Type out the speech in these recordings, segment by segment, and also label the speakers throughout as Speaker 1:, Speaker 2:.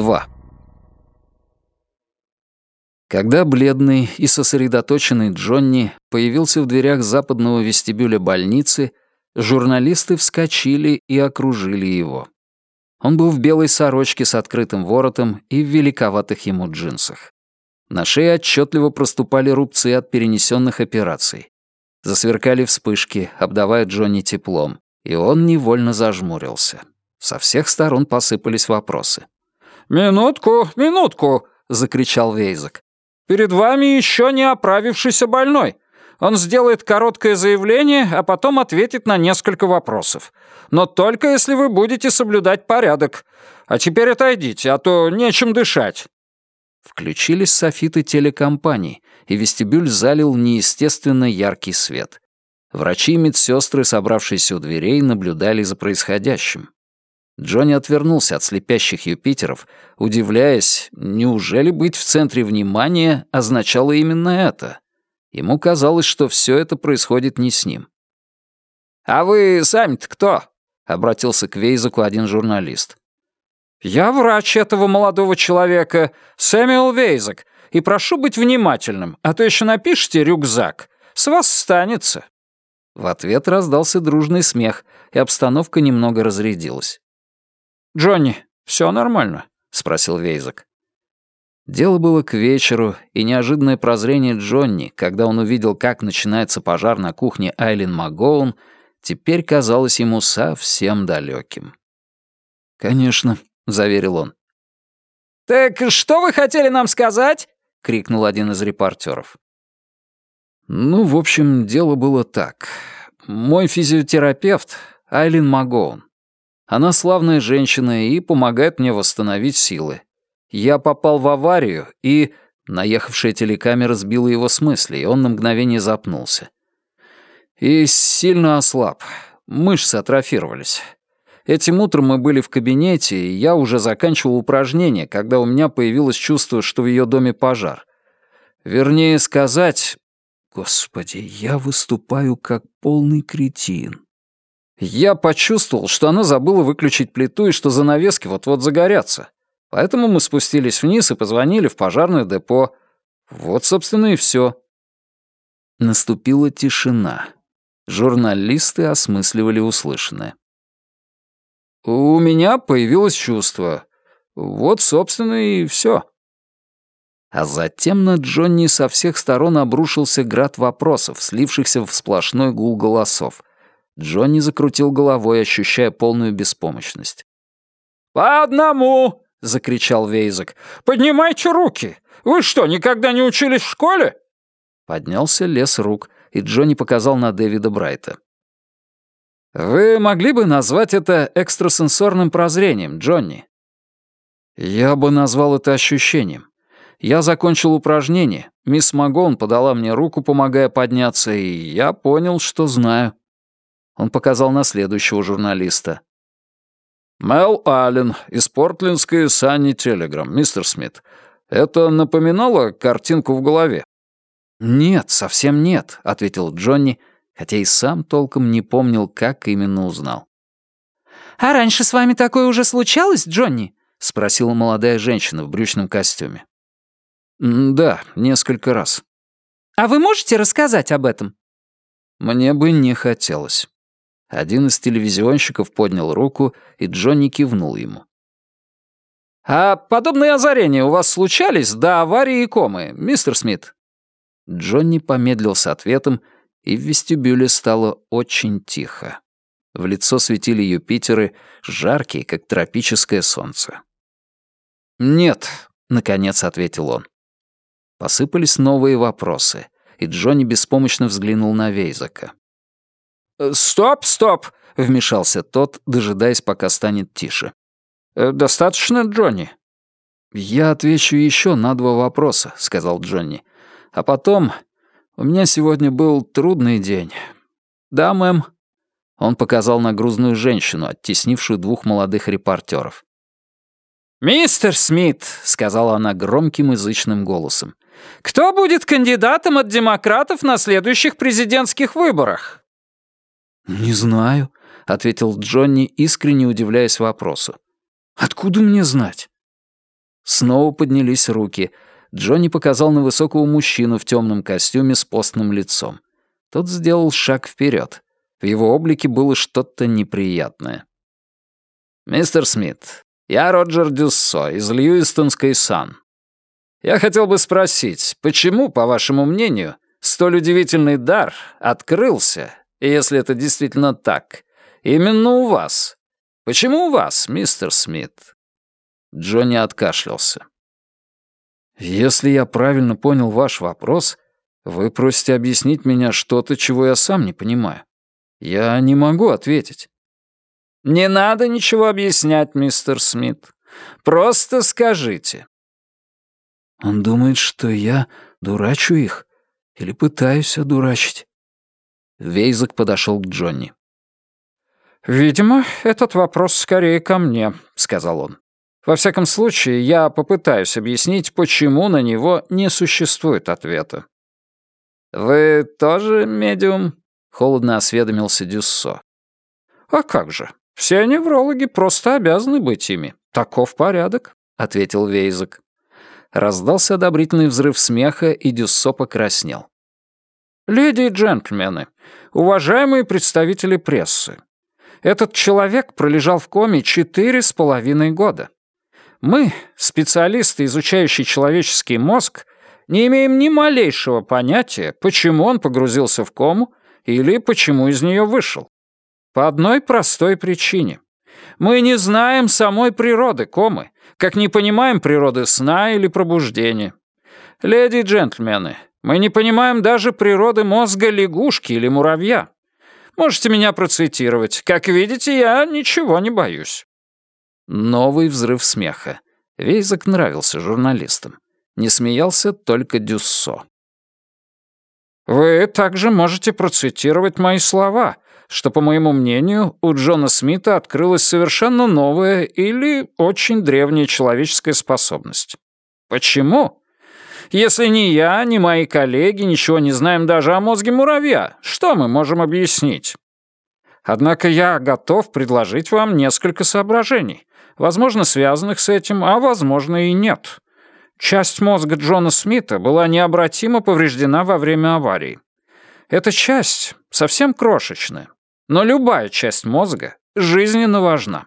Speaker 1: 2. Когда бледный и сосредоточенный Джонни появился в дверях западного вестибюля больницы, журналисты вскочили и окружили его. Он был в белой сорочке с открытым воротом и в великоватых ему джинсах. На шее отчетливо проступали рубцы от перенесенных операций. Засверкали вспышки, обдавая Джонни теплом, и он невольно зажмурился. Со всех сторон посыпались вопросы.
Speaker 2: «Минутку, минутку!» — закричал Вейзак. «Перед вами еще не оправившийся больной. Он сделает короткое заявление, а потом ответит на несколько вопросов. Но только если вы будете соблюдать порядок. А теперь отойдите, а то нечем дышать».
Speaker 1: Включились софиты телекомпаний, и вестибюль залил неестественно яркий свет. Врачи и медсестры, собравшиеся у дверей, наблюдали за происходящим. Джонни отвернулся от слепящих Юпитеров, удивляясь, неужели быть в центре внимания означало именно это? Ему казалось, что все это происходит не с ним.
Speaker 2: «А вы сами-то кто?» — обратился к Вейзаку один журналист. «Я врач этого молодого человека, Сэмюэл Вейзак, и прошу быть внимательным, а то еще напишите рюкзак. С вас станется».
Speaker 1: В ответ раздался дружный смех, и обстановка немного разрядилась.
Speaker 2: «Джонни, все нормально?» — спросил Вейзак.
Speaker 1: Дело было к вечеру, и неожиданное прозрение Джонни, когда он увидел, как начинается пожар на кухне Айлин Магоун, теперь казалось ему совсем далеким. «Конечно», — заверил он.
Speaker 2: «Так что вы хотели нам сказать?» — крикнул один из репортеров.
Speaker 1: «Ну, в общем, дело было так. Мой физиотерапевт — Айлин Магоун. Она славная женщина и помогает мне восстановить силы. Я попал в аварию, и... Наехавшая телекамера сбила его с мысли, и он на мгновение запнулся. И сильно ослаб. Мышцы атрофировались. Этим утром мы были в кабинете, и я уже заканчивал упражнение, когда у меня появилось чувство, что в ее доме пожар. Вернее сказать... Господи, я выступаю как полный кретин. Я почувствовал, что она забыла выключить плиту и что занавески вот-вот загорятся. Поэтому мы спустились вниз и позвонили в пожарное депо. Вот, собственно, и все. Наступила тишина. Журналисты осмысливали услышанное. «У меня появилось чувство. Вот, собственно, и все. А затем на Джонни со всех сторон обрушился град вопросов, слившихся в сплошной гул голосов — Джонни закрутил головой, ощущая полную беспомощность.
Speaker 2: «По одному!» — закричал Вейзак. «Поднимайте руки! Вы что, никогда не учились в школе?»
Speaker 1: Поднялся лес рук, и Джонни показал на Дэвида Брайта. «Вы могли бы назвать это экстрасенсорным прозрением, Джонни?» «Я бы назвал это ощущением. Я закончил упражнение, мисс Магон подала мне руку, помогая подняться, и я понял, что знаю». Он показал на следующего журналиста. «Мел Аллен из портлинской Санни Телеграм, мистер Смит. Это напоминало картинку в голове?» «Нет, совсем нет», — ответил Джонни, хотя и сам толком не помнил, как именно узнал.
Speaker 3: «А раньше с вами такое уже случалось, Джонни?»
Speaker 1: — спросила молодая женщина в брючном костюме. «Да, несколько раз».
Speaker 3: «А вы можете рассказать об этом?»
Speaker 1: «Мне бы не хотелось». Один из телевизионщиков поднял руку, и Джонни кивнул ему.
Speaker 2: «А подобные озарения у вас случались до аварии и комы, мистер Смит?»
Speaker 1: Джонни помедлил с ответом, и в вестибюле стало очень тихо. В лицо светили Юпитеры, жаркие, как тропическое солнце. «Нет», — наконец ответил он. Посыпались новые вопросы, и Джонни беспомощно взглянул на Вейзака.
Speaker 2: Э, «Стоп, стоп!» — вмешался тот, дожидаясь, пока станет тише. «Э, «Достаточно, Джонни?»
Speaker 1: «Я отвечу еще на два вопроса», — сказал Джонни. «А потом... У меня сегодня был трудный день». «Да, мэм». Он показал на грузную женщину, оттеснившую двух молодых репортеров.
Speaker 2: «Мистер Смит», — сказала она громким язычным голосом, «кто будет кандидатом от демократов на следующих президентских выборах?»
Speaker 1: «Не знаю», — ответил Джонни, искренне удивляясь вопросу. «Откуда мне знать?» Снова поднялись руки. Джонни показал на высокого мужчину в темном костюме с постным лицом. Тот сделал шаг вперед. В его облике было что-то неприятное. «Мистер Смит, я Роджер Дюссо из Льюистонской Сан. Я хотел бы спросить, почему, по вашему мнению, столь удивительный дар открылся, если это действительно так, именно у вас? Почему у вас, мистер Смит?» Джонни откашлялся. «Если я правильно понял ваш вопрос, вы просите объяснить меня что-то, чего я сам не понимаю. Я не могу ответить». «Не надо ничего объяснять, мистер Смит. Просто скажите». Он думает, что я дурачу их или пытаюсь одурачить. Вейзак подошел к Джонни.
Speaker 2: «Видимо, этот вопрос скорее ко мне», — сказал он. «Во всяком случае, я попытаюсь объяснить, почему на него не существует ответа».
Speaker 1: «Вы тоже медиум?» — холодно осведомился Дюссо.
Speaker 2: «А как же? Все неврологи просто обязаны быть ими. Таков порядок», — ответил Вейзек.
Speaker 1: Раздался одобрительный взрыв смеха, и Дюссо покраснел.
Speaker 2: «Леди и джентльмены, уважаемые представители прессы, этот человек пролежал в коме четыре с половиной года. Мы, специалисты, изучающие человеческий мозг, не имеем ни малейшего понятия, почему он погрузился в кому или почему из нее вышел. По одной простой причине. Мы не знаем самой природы комы, как не понимаем природы сна или пробуждения. Леди и джентльмены, мы не понимаем даже природы мозга лягушки или муравья. Можете меня процитировать. Как видите, я ничего не боюсь».
Speaker 1: Новый взрыв смеха. Вейзак нравился журналистам. Не смеялся только Дюссо.
Speaker 2: «Вы также можете процитировать мои слова, что, по моему мнению, у Джона Смита открылась совершенно новая или очень древняя человеческая способность. Почему? Если ни я, ни мои коллеги ничего не знаем даже о мозге муравья, что мы можем объяснить? Однако я готов предложить вам несколько соображений, возможно, связанных с этим, а возможно и нет. Часть мозга Джона Смита была необратимо повреждена во время аварии. Эта часть совсем крошечная, но любая часть мозга жизненно важна.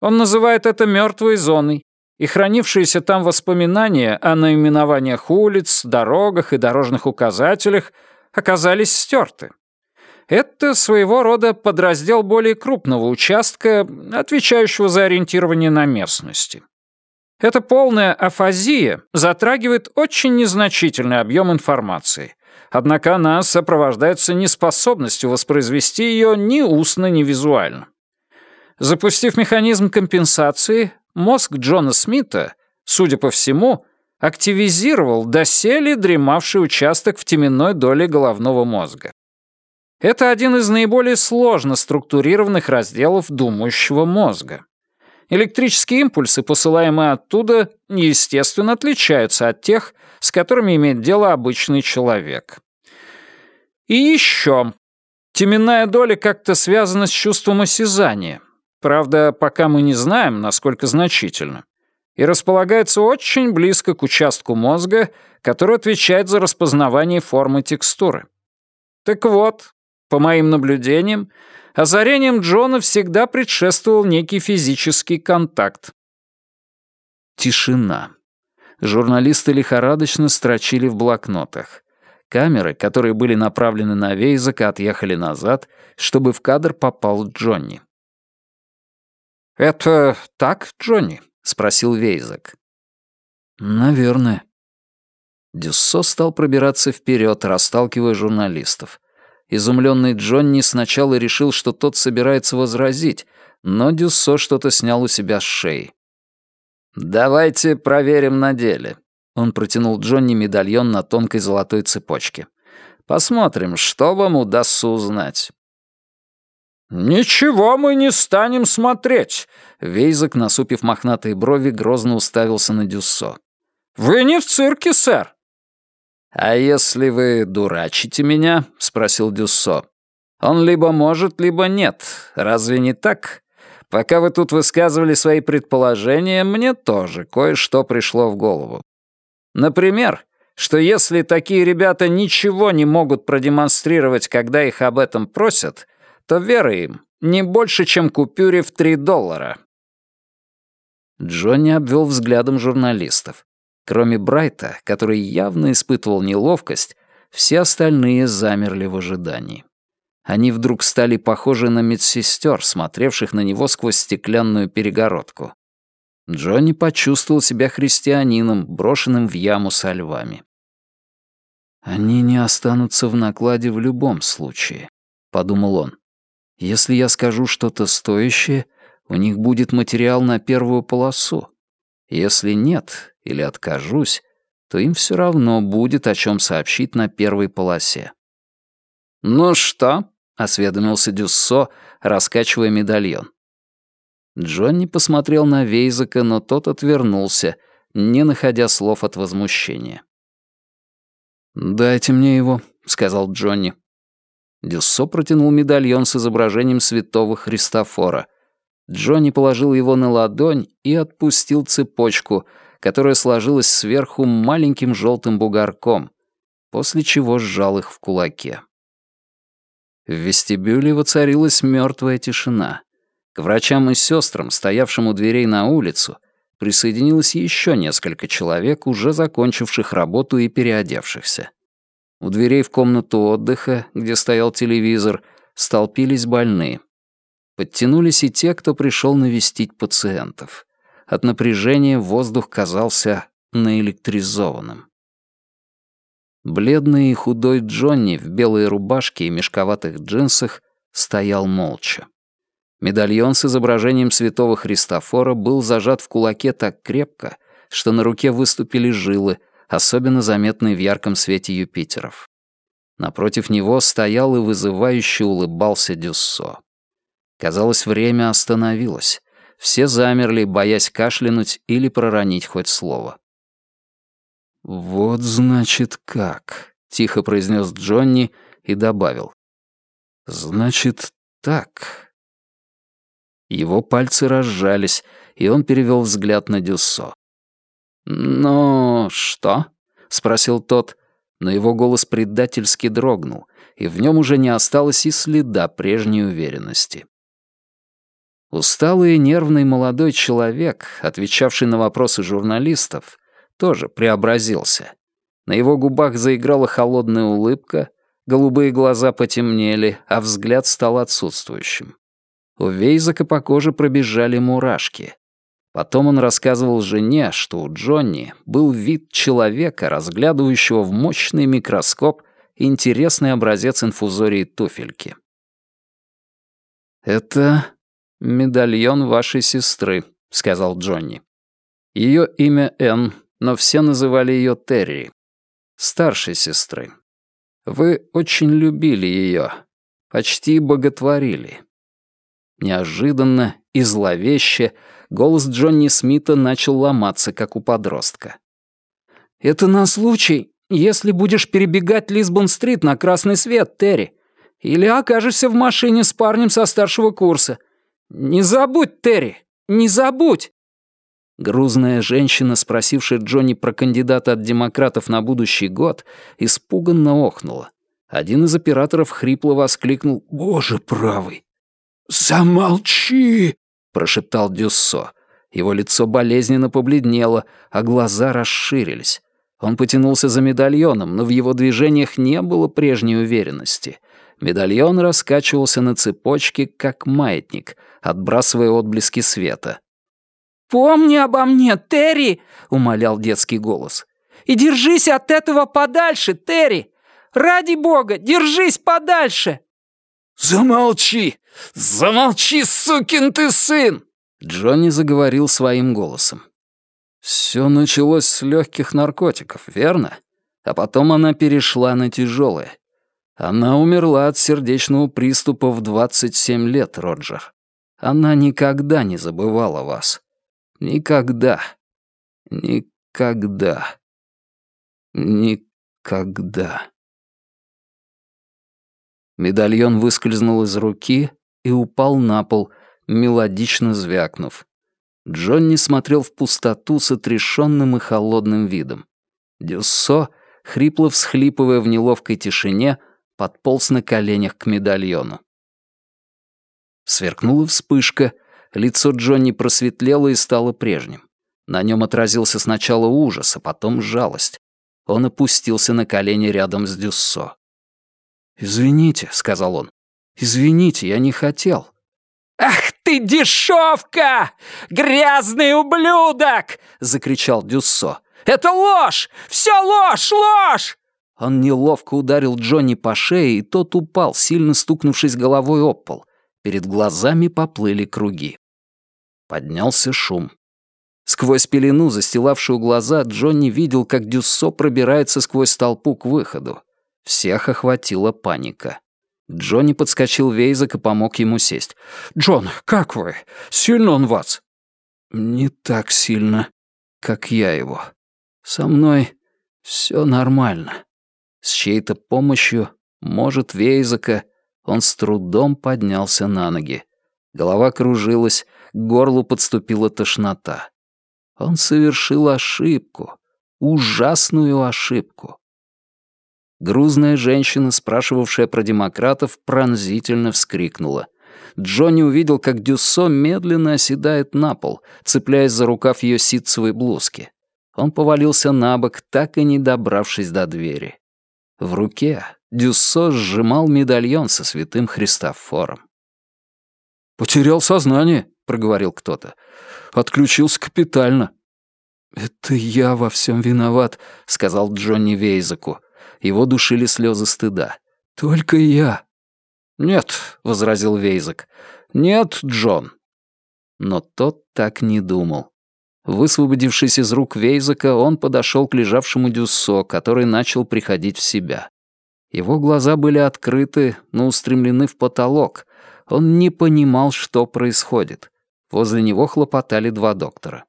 Speaker 2: Он называет это мертвой зоной, и хранившиеся там воспоминания о наименованиях улиц, дорогах и дорожных указателях оказались стерты. Это своего рода подраздел более крупного участка, отвечающего за ориентирование на местности. Эта полная афазия затрагивает очень незначительный объем информации, однако она сопровождается неспособностью воспроизвести ее ни устно, ни визуально. Запустив механизм компенсации, мозг Джона Смита, судя по всему, активизировал доселе дремавший участок в теменной доле головного мозга. Это один из наиболее сложно структурированных разделов думающего мозга. Электрические импульсы, посылаемые оттуда, естественно, отличаются от тех, с которыми имеет дело обычный человек. И еще. Теменная доля как-то связана с чувством осязания. Правда, пока мы не знаем, насколько значительно. И располагается очень близко к участку мозга, который отвечает за распознавание формы текстуры. Так вот, по моим наблюдениям, озарением Джона всегда предшествовал некий физический контакт.
Speaker 1: Тишина. Журналисты лихорадочно строчили в блокнотах. Камеры, которые были направлены на Вейзака, отъехали назад, чтобы в кадр попал Джонни.
Speaker 2: «Это так, Джонни?» — спросил Вейзак.
Speaker 1: «Наверное». Дюссо стал пробираться вперед, расталкивая журналистов. Изумленный Джонни сначала решил, что тот собирается возразить, но Дюссо что-то снял у себя с шеи. «Давайте проверим на деле». Он протянул Джонни медальон на тонкой золотой цепочке. «Посмотрим, что вам удастся узнать».
Speaker 2: «Ничего мы не станем смотреть», —
Speaker 1: Вейзак, насупив мохнатые брови, грозно уставился на Дюссо.
Speaker 2: «Вы не в цирке, сэр.
Speaker 1: «А если вы дурачите меня?» — спросил Дюссо. «Он либо может, либо нет. Разве не так? Пока вы тут высказывали свои предположения, мне тоже кое-что пришло в голову. Например, что если такие ребята ничего не могут продемонстрировать, когда их об этом просят, то вера им не больше, чем купюре в 3 доллара. Джонни обвел взглядом журналистов. Кроме Брайта, который явно испытывал неловкость, все остальные замерли в ожидании. Они вдруг стали похожи на медсестер, смотревших на него сквозь стеклянную перегородку. Джонни почувствовал себя христианином, брошенным в яму со львами. «Они не останутся в накладе в любом случае», — подумал он. «Если я скажу что-то стоящее, у них будет материал на первую полосу. Если нет или откажусь, то им все равно будет о чем сообщить на первой полосе». «Ну что?» — осведомился Дюссо, раскачивая медальон. Джонни посмотрел на Вейзака, но тот отвернулся, не находя слов от возмущения. «Дайте мне его», — сказал Джонни. Дюссо протянул медальон с изображением святого Христофора. Джонни положил его на ладонь и отпустил цепочку, которая сложилась сверху маленьким желтым бугорком, после чего сжал их в кулаке. В вестибюле воцарилась мертвая тишина. К врачам и сестрам, стоявшим у дверей на улицу, присоединилось еще несколько человек, уже закончивших работу и переодевшихся. У дверей в комнату отдыха, где стоял телевизор, столпились больные. Подтянулись и те, кто пришел навестить пациентов. От напряжения воздух казался наэлектризованным. Бледный и худой Джонни в белой рубашке и мешковатых джинсах стоял молча. Медальон с изображением святого Христофора был зажат в кулаке так крепко, что на руке выступили жилы, особенно заметные в ярком свете Юпитеров. Напротив него стоял и вызывающе улыбался Дюссо. Казалось, время остановилось. Все замерли, боясь кашлянуть или проронить хоть слово. «Вот значит как», — тихо произнес Джонни и добавил. «Значит так». Его пальцы разжались, и он перевел взгляд на Дюссо. «Ну, что?» — спросил тот, но его голос предательски дрогнул, и в нем уже не осталось и следа прежней уверенности. Усталый и нервный молодой человек, отвечавший на вопросы журналистов, тоже преобразился. На его губах заиграла холодная улыбка, голубые глаза потемнели, а взгляд стал отсутствующим. У Вейзака по коже пробежали мурашки. Потом он рассказывал жене, что у Джонни был вид человека, разглядывающего в мощный микроскоп интересный образец инфузории туфельки. «Это медальон вашей сестры», — сказал Джонни. Ее имя Энн, но все называли ее Терри, старшей сестры. Вы очень любили ее, почти боготворили. Неожиданно и зловеще голос Джонни Смита начал ломаться, как у подростка. «Это на случай, если будешь перебегать Лисбон-стрит на красный свет, Терри, или окажешься в машине с парнем со старшего курса. Не забудь, Терри, не забудь!» Грузная женщина, спросившая Джонни про кандидата от демократов на будущий год, испуганно охнула. Один из операторов хрипло воскликнул «Боже правый!» «Замолчи!» — прошептал Дюссо. Его лицо болезненно побледнело, а глаза расширились. Он потянулся за медальоном, но в его движениях не было прежней уверенности. Медальон раскачивался на цепочке, как маятник, отбрасывая отблески света.
Speaker 3: «Помни обо мне, Терри!» — умолял детский голос. «И держись от этого подальше, Терри! Ради бога, держись подальше!»
Speaker 2: «Замолчи! Замолчи, сукин ты сын!»
Speaker 1: Джонни заговорил своим голосом. Все началось с легких наркотиков, верно? А потом она перешла на тяжелые. Она умерла от сердечного приступа в 27 лет, Роджер. Она никогда не забывала вас. Никогда. Никогда. Никогда. Медальон выскользнул из руки и упал на пол, мелодично звякнув. Джонни смотрел в пустоту с отрешенным и холодным видом. Дюссо, хрипло всхлипывая в неловкой тишине, подполз на коленях к медальону. Сверкнула вспышка, лицо Джонни просветлело и стало прежним. На нем отразился сначала ужас, а потом жалость. Он опустился на колени рядом с Дюссо. «Извините», — сказал он. «Извините, я не хотел».
Speaker 3: «Ах ты дешевка! Грязный ублюдок!» — закричал Дюссо. «Это ложь! Все ложь! Ложь!»
Speaker 1: Он неловко ударил Джонни по шее, и тот упал, сильно стукнувшись головой об пол. Перед глазами поплыли круги. Поднялся шум. Сквозь пелену, застилавшую глаза, Джонни видел, как Дюссо пробирается сквозь толпу к выходу. Всех охватила паника. Джонни подскочил Вейзак и помог ему сесть.
Speaker 2: «Джон, как вы? Сильно он вас?»
Speaker 1: «Не так сильно, как я его. Со мной все нормально». С чьей-то помощью, может, Вейзака, он с трудом поднялся на ноги. Голова кружилась, к горлу подступила тошнота. Он совершил ошибку, ужасную ошибку. Грузная женщина, спрашивавшая про демократов, пронзительно вскрикнула. Джонни увидел, как Дюссо медленно оседает на пол, цепляясь за рукав ее ситцевой блузки. Он повалился на бок, так и не добравшись до двери. В руке Дюссо сжимал медальон со святым Христофором.
Speaker 2: «Потерял сознание», — проговорил кто-то. «Отключился капитально».
Speaker 1: «Это я во всем виноват», — сказал Джонни Вейзаку. Его душили слезы стыда. «Только я».
Speaker 2: «Нет», — возразил Вейзак. «Нет, Джон».
Speaker 1: Но тот так не думал. Высвободившись из рук Вейзака, он подошел к лежавшему Дюссо, который начал приходить в себя. Его глаза были открыты, но устремлены в потолок. Он не понимал, что происходит. Возле него хлопотали два доктора.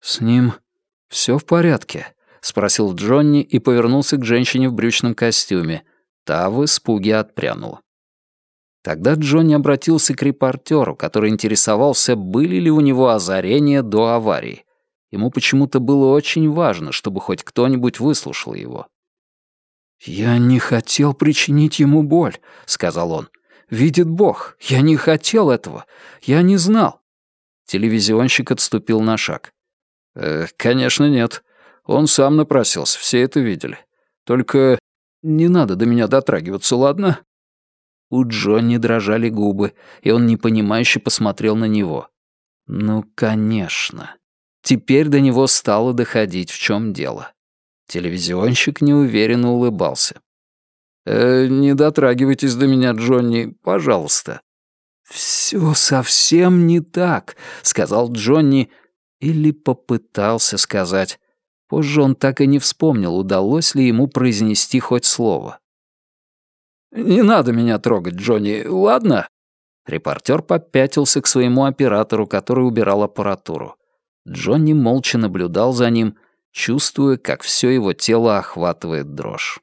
Speaker 1: «С ним все в порядке?» — спросил Джонни и повернулся к женщине в брючном костюме. Та в испуге отпрянула. Тогда Джонни обратился к репортеру, который интересовался, были ли у него озарения до аварии. Ему почему-то было очень важно, чтобы хоть кто-нибудь выслушал его. «Я не хотел причинить ему боль», — сказал он. «Видит Бог, я не хотел этого. Я не знал». Телевизионщик отступил на шаг.
Speaker 2: «Э, «Конечно, нет. Он сам напросился, все это видели. Только не надо до меня дотрагиваться, ладно?»
Speaker 1: У Джонни дрожали губы, и он непонимающе посмотрел на него. «Ну, конечно. Теперь до него стало доходить, в чем дело». Телевизионщик неуверенно улыбался.
Speaker 2: «Э, «Не дотрагивайтесь до меня, Джонни, пожалуйста».
Speaker 1: «Всё совсем не так», — сказал Джонни, или попытался сказать. Позже он так и не вспомнил, удалось ли ему произнести хоть слово.
Speaker 2: «Не надо меня трогать, Джонни, ладно?»
Speaker 1: Репортер попятился к своему оператору, который убирал аппаратуру. Джонни молча наблюдал за ним, чувствуя, как все его тело охватывает дрожь.